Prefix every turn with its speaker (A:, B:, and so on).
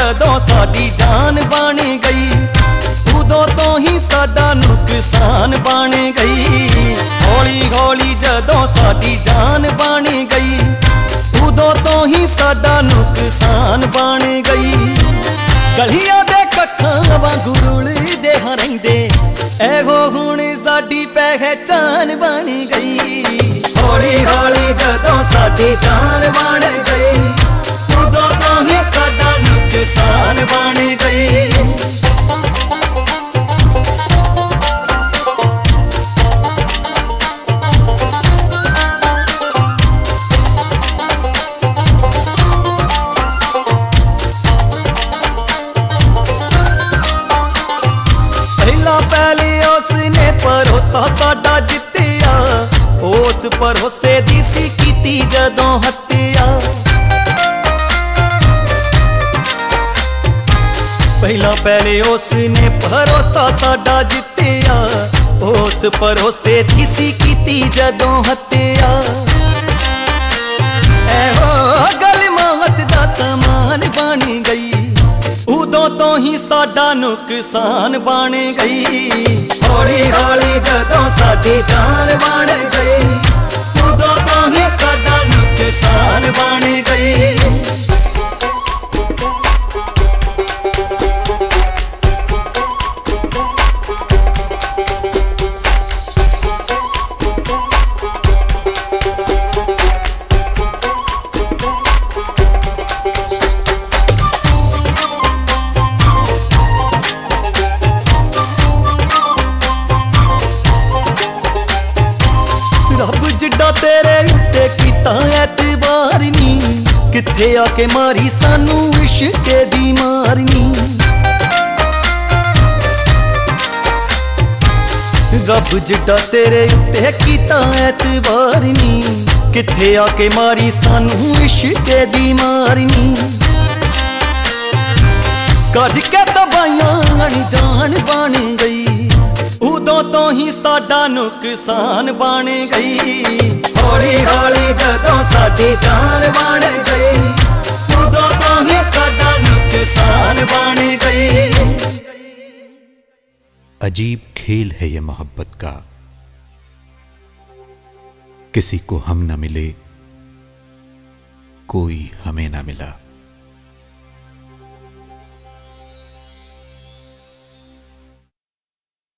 A: ਜਦੋਂ ਸਾਡੀ ਜਾਨ ਬਣ ਗਈ, ਉਦੋਂ ਤੋਂ ਹੀ ਸਾਡਾ ਨੁਕਸਾਨ ਬਣ ਗਈ। ਹੌਲੀ ਹੌਲੀ ਜਦੋਂ ਸਾਡੀ ਜਾਨ ਬਣ ਗਈ, ਉਦੋਂ ਤੋਂ ਹੀ ਸਾਡਾ ਨੁਕਸਾਨ ਬਣ ਗਈ। ਗਲੀਆਂ ਦੇ ਕੱਖਾਂ ਵਾਂਗੂ ਰੁਲਦੇ ਹਰੈਂਦੇ ਐਹੋ ਹੁਣ ਸਾਡੀ ਪਹਿਚਾਨ ਬਣ ਗਈ। ਹੌਲੀ ਹੌਲੀ ਜਦੋਂ ਸਾਡੀ ਜਾਨ ਬਣ ਗਈ ਸਾਡਾ ਜਿੱਤਿਆ। ਉਸ ਭਰੋਸੇ ਦੀ ਸੀ ਕੀਤੀ ਜਦੋਂ ਹੱਤਿਆ। ਪਹਿਲਾਂ ਪਹਿਲੇ ਉਸ ਨੇ ਭਰੋਸਾ ਸਾਡਾ ਜਿੱਤਿਆ। ਉਸ ਭਰੋਸੇ ਦੀ ਸੀ ਕੀਤੀ ਜਦੋਂ ਹੱਤਿਆ। ਐਹੋ ਗਲ ਸਾਡਾ ਨੁਕਸਾਨ ਬਣ ਗਈ। ਹੌਲੀ ਹੌਲੀ ਜਦੋਂ ਸਾਡੀ ਜਾਨ ਤੇਰੇ ਉੱਤੇ ਕੀਤਾ ਐਤਬਾਰ ਨੀ। ਕਿੱਥੇ ਆ ਕੇ ਮਾਰੀ ਸਾਨੂੰ ਇਸ਼ਕੇ ਦੀ ਮਾਰਨੀ ਰੱਬ ਜਿੱਡਾ ਤੇਰੇ ਉੱਤੇ ਕੀਤਾ ਐਤਬਾਰ ਨੀ। ਕਿੱਥੇ ਆ ਕੇ ਮਾਰੀ ਸਾਨੂੰ ਇਸ਼ਕੇ ਦੀ ਮਾਰਨੀ ਕੱਢ ਕੇ ਤਬਾਈਆਂ ਅਣਜਾਣ ਬਣ ਗਈ। ਉਦੋਂ ਤੋਂ ਹੀ ਸਾਡਾ ਨੁਕਸਾਨ ਬਣ ਗਈ। ਹੌਲੀ ਹੌਲੀ ਜਦੋਂ ਸਾਡੀ ਜਾਨ ਬਣ ਗਈ ਉਦੋਂ ਤੋਂ ਹੀ ਸਾਡਾ ਨੁਕਸਾਨ ਬਣ ਗਈ
B: अजीब खेल है ये मोहब्बत का किसी को हम न मिले कोई हमें न मिला